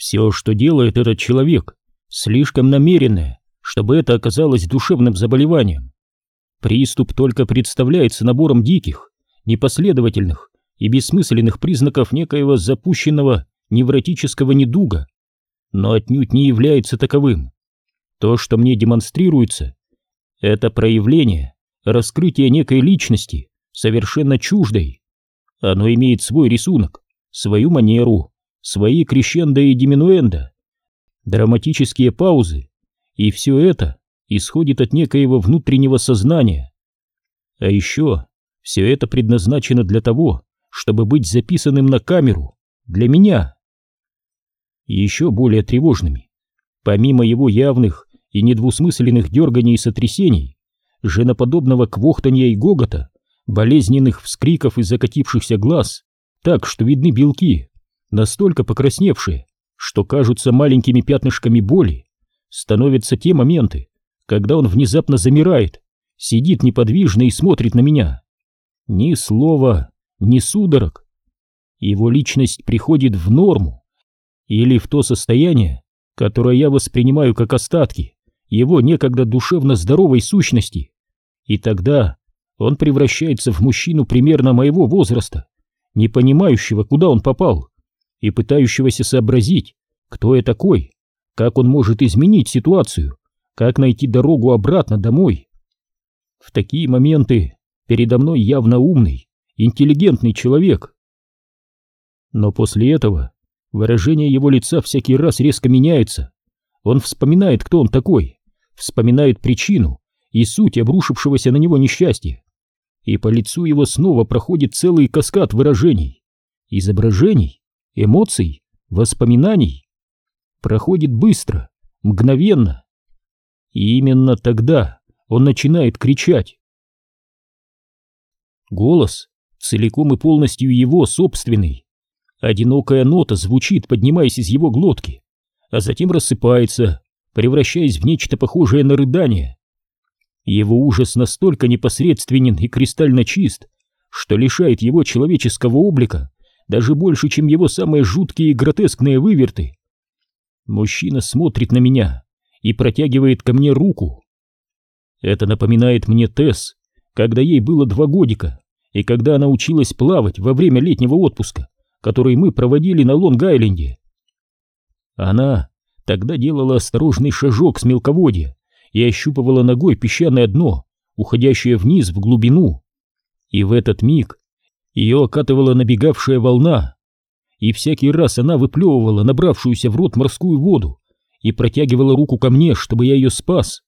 Все, что делает этот человек, слишком намеренное, чтобы это оказалось душевным заболеванием. Приступ только представляется набором диких, непоследовательных и бессмысленных признаков некоего запущенного невротического недуга, но отнюдь не является таковым. То, что мне демонстрируется, это проявление, раскрытие некой личности, совершенно чуждой. Оно имеет свой рисунок, свою манеру, свои крещендо и диминуэндо, драматические паузы, и все это исходит от некоего внутреннего сознания. А еще все это предназначено для того, чтобы быть записанным на камеру, для меня. Еще более тревожными, помимо его явных и недвусмысленных дерганий и сотрясений, женоподобного квохтанья и гогота, болезненных вскриков и закатившихся глаз, так что видны белки, настолько покрасневшие, что кажутся маленькими пятнышками боли, становятся те моменты, когда он внезапно замирает, сидит неподвижно и смотрит на меня. Ни слова, ни судорог. Его личность приходит в норму или в то состояние, которое я воспринимаю как остатки его некогда душевно здоровой сущности. И тогда он превращается в мужчину примерно моего возраста, не понимающего, куда он попал, и пытающегося сообразить, кто я такой, как он может изменить ситуацию, как найти дорогу обратно домой. В такие моменты передо мной явно умный, интеллигентный человек. Но после этого выражение его лица всякий раз резко меняется. Он вспоминает, кто он такой, вспоминает причину и суть обрушившегося на него несчастья. И по лицу его снова проходит целый каскад выражений, изображений, эмоций, воспоминаний. Проходит быстро, мгновенно. И именно тогда он начинает кричать. Голос целиком и полностью его собственный. Одинокая нота звучит, поднимаясь из его глотки, а затем рассыпается, превращаясь в нечто похожее на рыдание. Его ужас настолько непосредственен и кристально чист, что лишает его человеческого облика даже больше, чем его самые жуткие и гротескные выверты. Мужчина смотрит на меня и протягивает ко мне руку. Это напоминает мне Тесс, когда ей было два годика, и когда она училась плавать во время летнего отпуска, который мы проводили на Лонг-Айленде. Она тогда делала осторожный шажок с мелководья и ощупывала ногой песчаное дно, уходящее вниз в глубину. И в этот миг ее окатывала набегавшая волна, и всякий раз она выплевывала набравшуюся в рот морскую воду и протягивала руку ко мне, чтобы я ее спас.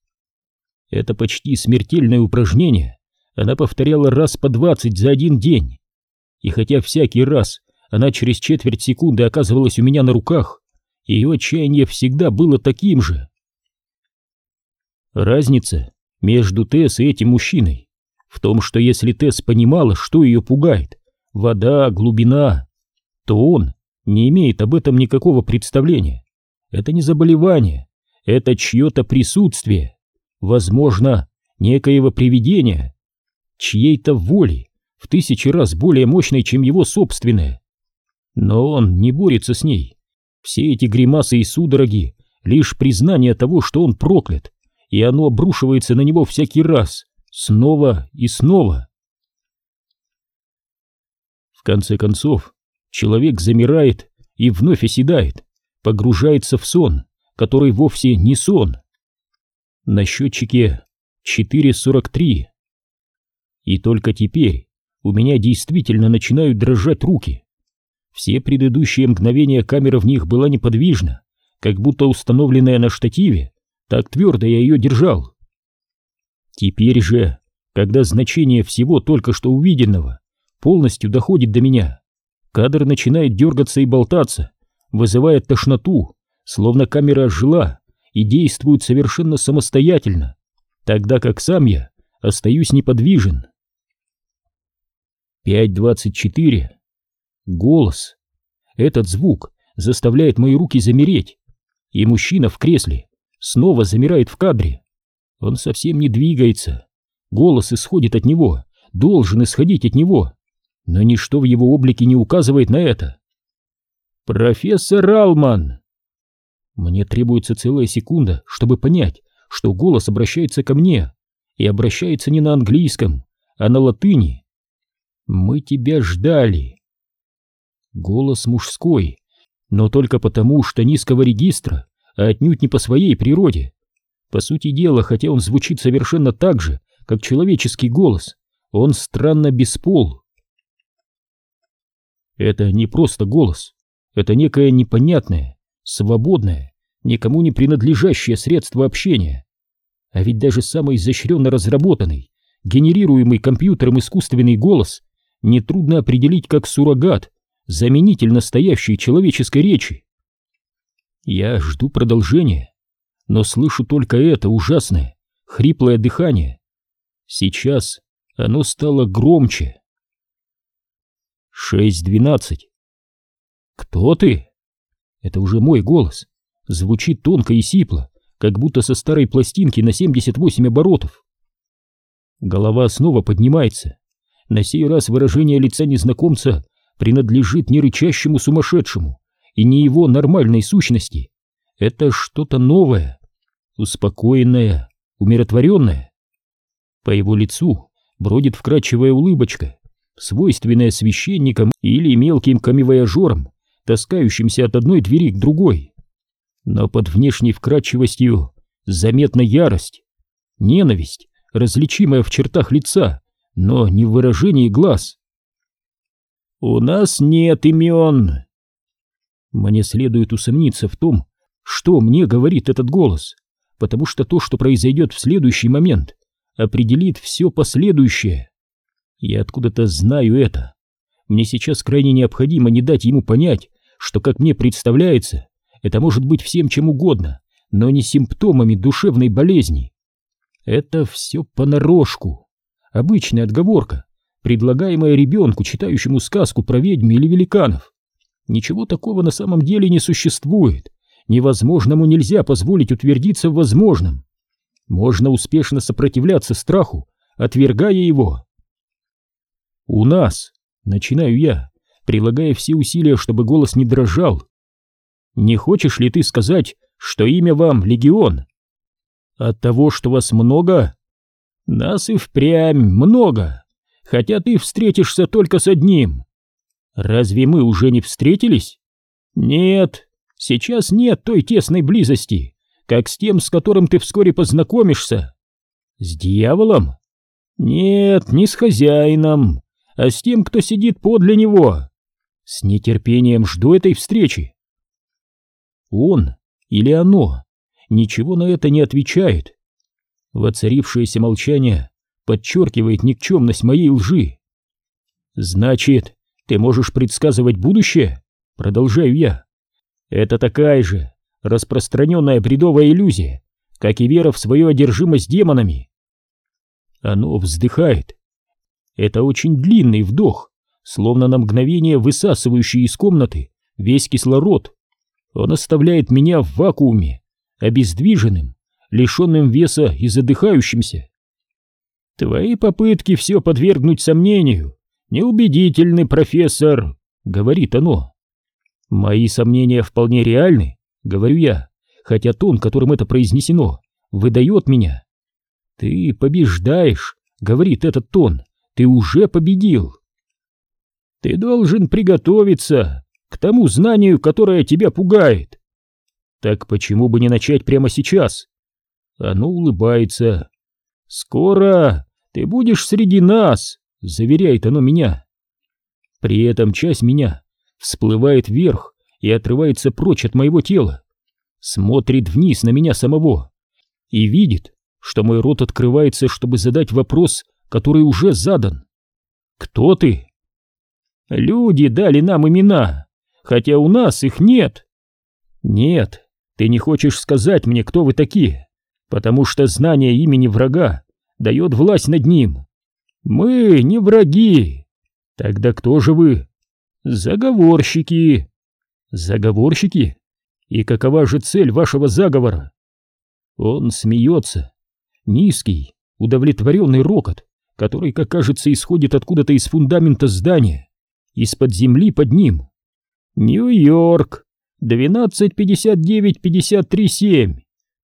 Это почти смертельное упражнение она повторяла раз по двадцать за один день. И хотя всякий раз она через четверть секунды оказывалась у меня на руках, ее отчаяние всегда было таким же. Разница между Тесс и этим мужчиной в том, что если Тесс понимала, что ее пугает, вода, глубина, то он не имеет об этом никакого представления. Это не заболевание, это чье-то присутствие, возможно, некоего привидения, чьей-то воли, в тысячи раз более мощной, чем его собственная. Но он не борется с ней, все эти гримасы и судороги — лишь признание того, что он проклят, и оно обрушивается на него всякий раз, снова и снова. В конце концов, человек замирает и вновь оседает, погружается в сон, который вовсе не сон. На счетчике 4.43. И только теперь у меня действительно начинают дрожать руки. Все предыдущие мгновения камера в них была неподвижна, как будто установленная на штативе, так твердо я ее держал. Теперь же, когда значение всего только что увиденного полностью доходит до меня, кадр начинает дергаться и болтаться, вызывая тошноту, словно камера ожила и действует совершенно самостоятельно, тогда как сам я остаюсь неподвижен. 5.24 Голос. Этот звук заставляет мои руки замереть, и мужчина в кресле снова замирает в кадре. Он совсем не двигается. Голос исходит от него, должен исходить от него, но ничто в его облике не указывает на это. «Профессор Алман!» Мне требуется целая секунда, чтобы понять, что голос обращается ко мне, и обращается не на английском, а на латыни. «Мы тебя ждали». Голос мужской, но только потому, что низкого регистра, а отнюдь не по своей природе. По сути дела, хотя он звучит совершенно так же, как человеческий голос, он странно беспол. Это не просто голос, это некое непонятное, свободное, никому не принадлежащее средство общения. А ведь даже самый изощренно разработанный, генерируемый компьютером искусственный голос нетрудно определить как суррогат, заменитель настоящей человеческой речи. Я жду продолжения, но слышу только это ужасное, хриплое дыхание. Сейчас оно стало громче. Шесть двенадцать. Кто ты? Это уже мой голос. Звучит тонко и сипло, как будто со старой пластинки на 78 оборотов. Голова снова поднимается. На сей раз выражение лица незнакомца принадлежит не рычащему сумасшедшему и не его нормальной сущности. Это что-то новое, успокоенное, умиротворенное. По его лицу бродит вкрадчивая улыбочка, свойственная священникам или мелким камевояжерам, таскающимся от одной двери к другой. Но под внешней вкрадчивостью заметна ярость, ненависть, различимая в чертах лица, но не в выражении глаз. «У нас нет имен!» Мне следует усомниться в том, что мне говорит этот голос, потому что то, что произойдет в следующий момент, определит все последующее. Я откуда-то знаю это. Мне сейчас крайне необходимо не дать ему понять, что, как мне представляется, это может быть всем чем угодно, но не симптомами душевной болезни. Это все понарошку. Обычная отговорка, предлагаемая ребенку, читающему сказку про ведьм или великанов. Ничего такого на самом деле не существует. Невозможному нельзя позволить утвердиться в возможном. Можно успешно сопротивляться страху, отвергая его. У нас, начинаю я, прилагая все усилия, чтобы голос не дрожал. Не хочешь ли ты сказать, что имя вам Легион? От того, что вас много? Нас и впрямь много, хотя ты встретишься только с одним. Разве мы уже не встретились? Нет, сейчас нет той тесной близости, как с тем, с которым ты вскоре познакомишься. С дьяволом? Нет, не с хозяином, а с тем, кто сидит подле него. С нетерпением жду этой встречи. Он или оно ничего на это не отвечает. Воцарившееся молчание подчеркивает никчемность моей лжи. «Значит, ты можешь предсказывать будущее?» Продолжаю я. «Это такая же распространенная бредовая иллюзия, как и вера в свою одержимость демонами». Оно вздыхает. Это очень длинный вдох, словно на мгновение высасывающий из комнаты весь кислород. Он оставляет меня в вакууме, обездвиженным, лишенным веса и задыхающимся. «Твои попытки все подвергнуть сомнению неубедительны, профессор», — говорит оно. «Мои сомнения вполне реальны», — говорю я, хотя тон, которым это произнесено, выдает меня. «Ты побеждаешь», — говорит этот тон, — «ты уже победил». Ты должен приготовиться к тому знанию, которое тебя пугает. Так почему бы не начать прямо сейчас? Оно улыбается. Скоро ты будешь среди нас, заверяет оно меня. При этом часть меня всплывает вверх и отрывается прочь от моего тела, смотрит вниз на меня самого и видит, что мой рот открывается, чтобы задать вопрос, который уже задан. Кто ты? Люди дали нам имена, хотя у нас их нет. Нет, ты не хочешь сказать мне, кто вы такие, потому что знание имени врага дает власть над ним. Мы не враги. Тогда кто же вы? Заговорщики. Заговорщики? И какова же цель вашего заговора? Он смеется. Низкий, удовлетворенный рокот, который, как кажется, исходит откуда-то из фундамента здания из-под земли под ним. Нью-Йорк, 12-59-53-7,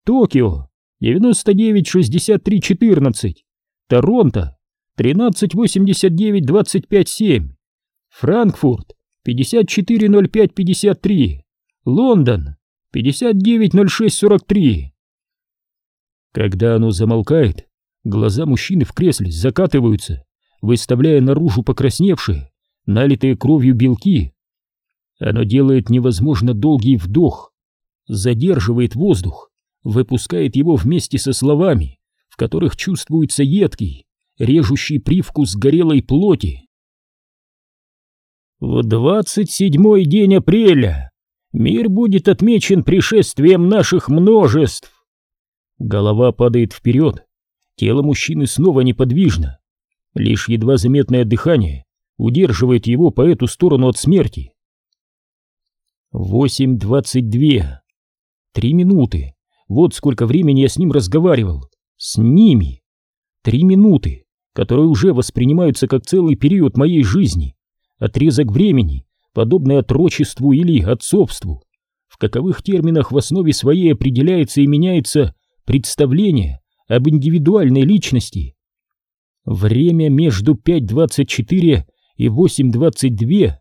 Токио 99-63-14, Торонто 13-89-25-7, Франкфурт 54-05-53, Лондон 59-06-43. Когда оно замолкает, глаза мужчины в кресле закатываются, выставляя наружу покрасневшие, налитые кровью белки. Оно делает невозможно долгий вдох, задерживает воздух, выпускает его вместе со словами, в которых чувствуется едкий, режущий привкус горелой плоти. В двадцать седьмой день апреля мир будет отмечен пришествием наших множеств. Голова падает вперед, тело мужчины снова неподвижно, лишь едва заметное дыхание удерживает его по эту сторону от смерти. Восемь двадцать две. Три минуты. Вот сколько времени я с ним разговаривал. С ними. Три минуты, которые уже воспринимаются как целый период моей жизни. Отрезок времени, подобный отрочеству или отцовству. В каковых терминах в основе своей определяется и меняется представление об индивидуальной личности. Время между 5.24 и 8.22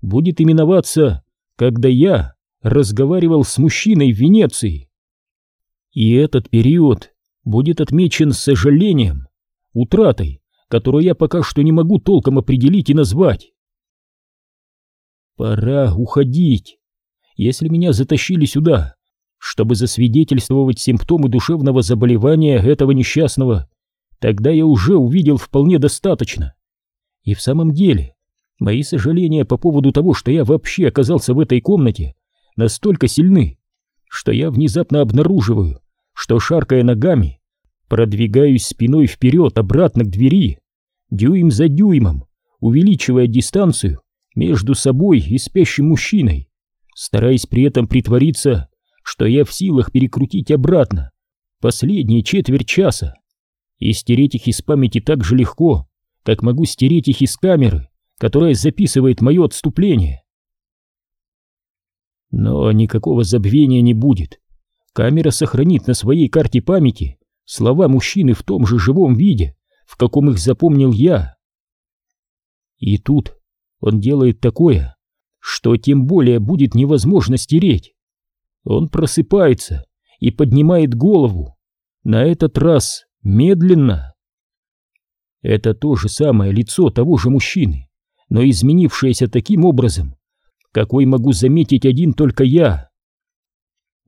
будет именоваться «Когда я разговаривал с мужчиной в Венеции». И этот период будет отмечен сожалением, утратой, которую я пока что не могу толком определить и назвать. Пора уходить. Если меня затащили сюда, чтобы засвидетельствовать симптомы душевного заболевания этого несчастного, тогда я уже увидел вполне достаточно. И в самом деле, мои сожаления по поводу того, что я вообще оказался в этой комнате, настолько сильны, что я внезапно обнаруживаю, что, шаркая ногами, продвигаюсь спиной вперед обратно к двери, дюйм за дюймом, увеличивая дистанцию между собой и спящим мужчиной, стараясь при этом притвориться, что я в силах перекрутить обратно последние четверть часа и стереть их из памяти так же легко, как могу стереть их из камеры, которая записывает мое отступление. Но никакого забвения не будет. Камера сохранит на своей карте памяти слова мужчины в том же живом виде, в каком их запомнил я. И тут он делает такое, что тем более будет невозможно стереть. Он просыпается и поднимает голову, на этот раз медленно. Это то же самое лицо того же мужчины, но изменившееся таким образом, какой могу заметить один только я.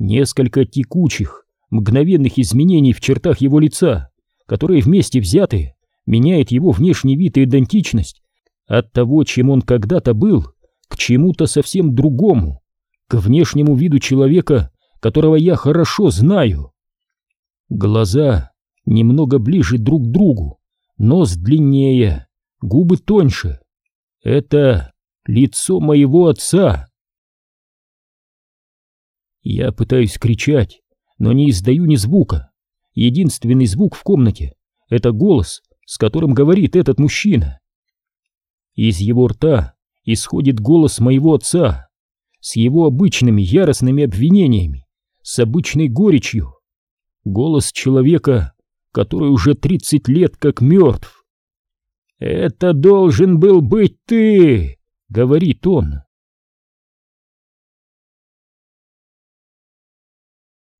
Несколько текучих, мгновенных изменений в чертах его лица, которые вместе взятые меняют его внешний вид и идентичность от того, чем он когда-то был, к чему-то совсем другому, к внешнему виду человека, которого я хорошо знаю. Глаза немного ближе друг к другу, нос длиннее, губы тоньше. Это лицо моего отца. Я пытаюсь кричать, но не издаю ни звука. Единственный звук в комнате — это голос, с которым говорит этот мужчина. Из его рта исходит голос моего отца, с его обычными яростными обвинениями, с обычной горечью. Голос человека, который уже 30 лет как мертв. «Это должен был быть ты!» — говорит он.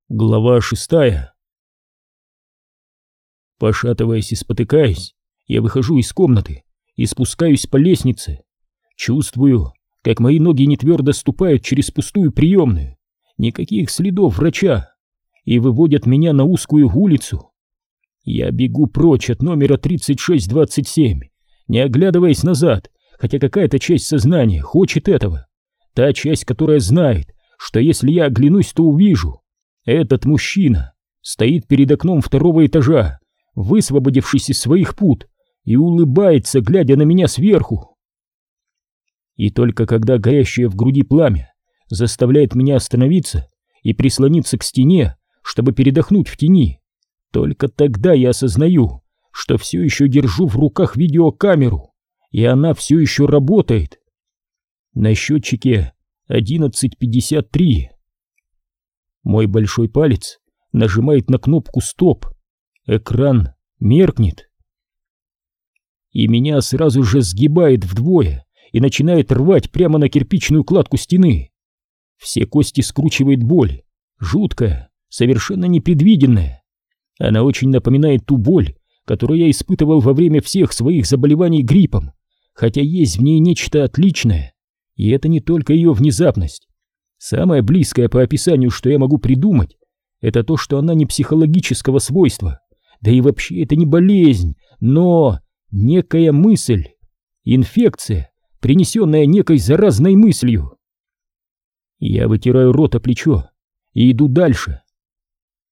Глава шестая Пошатываясь и спотыкаясь, я выхожу из комнаты и спускаюсь по лестнице. Чувствую, как мои ноги не твердо ступают через пустую приемную, никаких следов врача, и выводят меня на узкую улицу. Я бегу прочь от номера 3627, не оглядываясь назад, хотя какая-то часть сознания хочет этого. Та часть, которая знает, что если я оглянусь, то увижу. Этот мужчина стоит перед окном второго этажа, высвободившись из своих пут, и улыбается, глядя на меня сверху. И только когда горящее в груди пламя заставляет меня остановиться и прислониться к стене, чтобы передохнуть в тени, только тогда я осознаю, что все еще держу в руках видеокамеру, и она все еще работает. На счетчике 11.53. Мой большой палец нажимает на кнопку «Стоп». Экран меркнет. И меня сразу же сгибает вдвое и начинает рвать прямо на кирпичную кладку стены. Все кости скручивает боль, жуткая, совершенно непредвиденная. Она очень напоминает ту боль, которую я испытывал во время всех своих заболеваний гриппом, хотя есть в ней нечто отличное, и это не только ее внезапность. Самое близкое по описанию, что я могу придумать, это то, что она не психологического свойства, да и вообще это не болезнь, но некая мысль, инфекция, принесенная некой заразной мыслью. Я вытираю рот о плечо и иду дальше.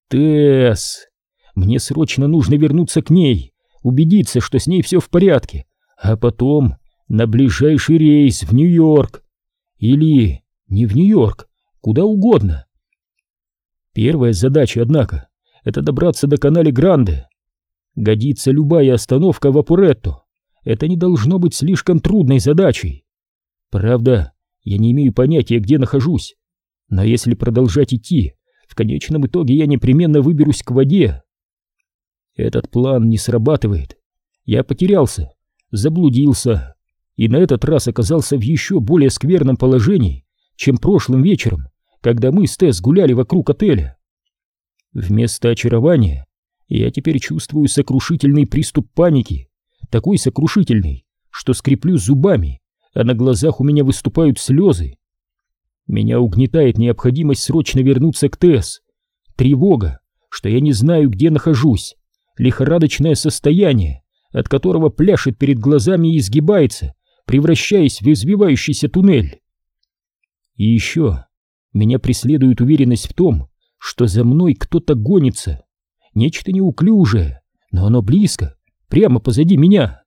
Тесс, мне срочно нужно вернуться к ней, убедиться, что с ней все в порядке, а потом на ближайший рейс в Нью-Йорк. Или не в Нью-Йорк, куда угодно. Первая задача, однако, это добраться до канале Гранде. Годится любая остановка в Апуретто. Это не должно быть слишком трудной задачей. Правда, я не имею понятия, где нахожусь. Но если продолжать идти, в конечном итоге я непременно выберусь к воде. Этот план не срабатывает. Я потерялся, заблудился, и на этот раз оказался в еще более скверном положении, чем прошлым вечером, когда мы с Тесс гуляли вокруг отеля. Вместо очарования я теперь чувствую сокрушительный приступ паники, такой сокрушительный, что скреплю зубами, а на глазах у меня выступают слезы. Меня угнетает необходимость срочно вернуться к Тесс, тревога, что я не знаю, где нахожусь, лихорадочное состояние, от которого пляшет перед глазами и изгибается, превращаясь в извивающийся туннель. И еще меня преследует уверенность в том, что за мной кто-то гонится, нечто неуклюжее, но оно близко, прямо позади меня.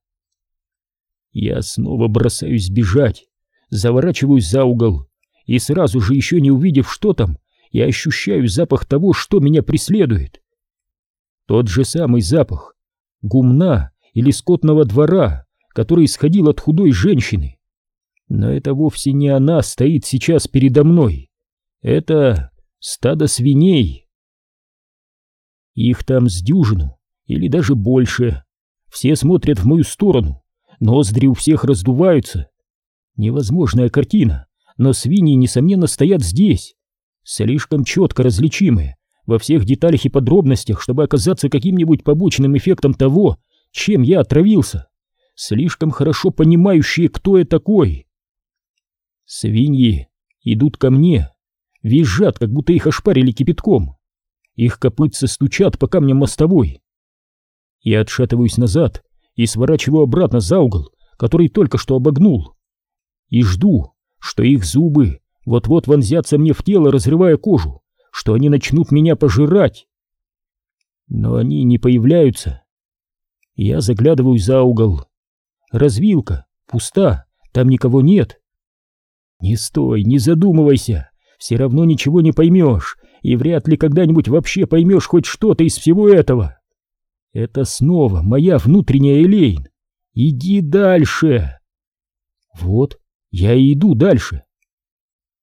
Я снова бросаюсь бежать, заворачиваюсь за угол, и сразу же еще не увидев, что там, я ощущаю запах того, что меня преследует. Тот же самый запах гумна или скотного двора, который исходил от худой женщины. Но это вовсе не она стоит сейчас передо мной. Это стадо свиней. Их там с дюжину, или даже больше. Все смотрят в мою сторону, ноздри у всех раздуваются. Невозможная картина, но свиньи, несомненно, стоят здесь. Слишком четко различимые, во всех деталях и подробностях, чтобы оказаться каким-нибудь побочным эффектом того, чем я отравился, слишком хорошо понимающие, кто я такой. Свиньи идут ко мне, визжат, как будто их ошпарили кипятком. Их копытца стучат по камням мостовой. Я отшатываюсь назад и сворачиваю обратно за угол, который только что обогнул. И жду, что их зубы вот-вот вонзятся мне в тело, разрывая кожу, что они начнут меня пожирать. Но они не появляются. Я заглядываю за угол. Развилка пуста, там никого нет. Не стой, не задумывайся, все равно ничего не поймешь, и вряд ли когда-нибудь вообще поймешь хоть что-то из всего этого. Это снова моя внутренняя Элейн. Иди дальше. Вот, я и иду дальше.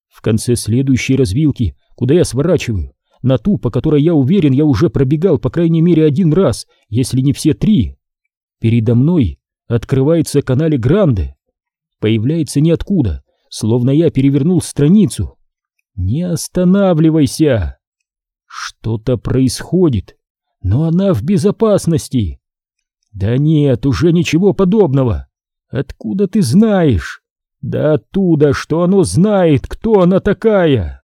В конце следующей развилки куда я сворачиваю, на ту, по которой я уверен, я уже пробегал по крайней мере один раз, если не все три. Передо мной открывается канале Гранде. Появляется ниоткуда, словно я перевернул страницу. Не останавливайся! Что-то происходит, но она в безопасности. Да нет, уже ничего подобного. Откуда ты знаешь? Да оттуда, что оно знает, кто она такая.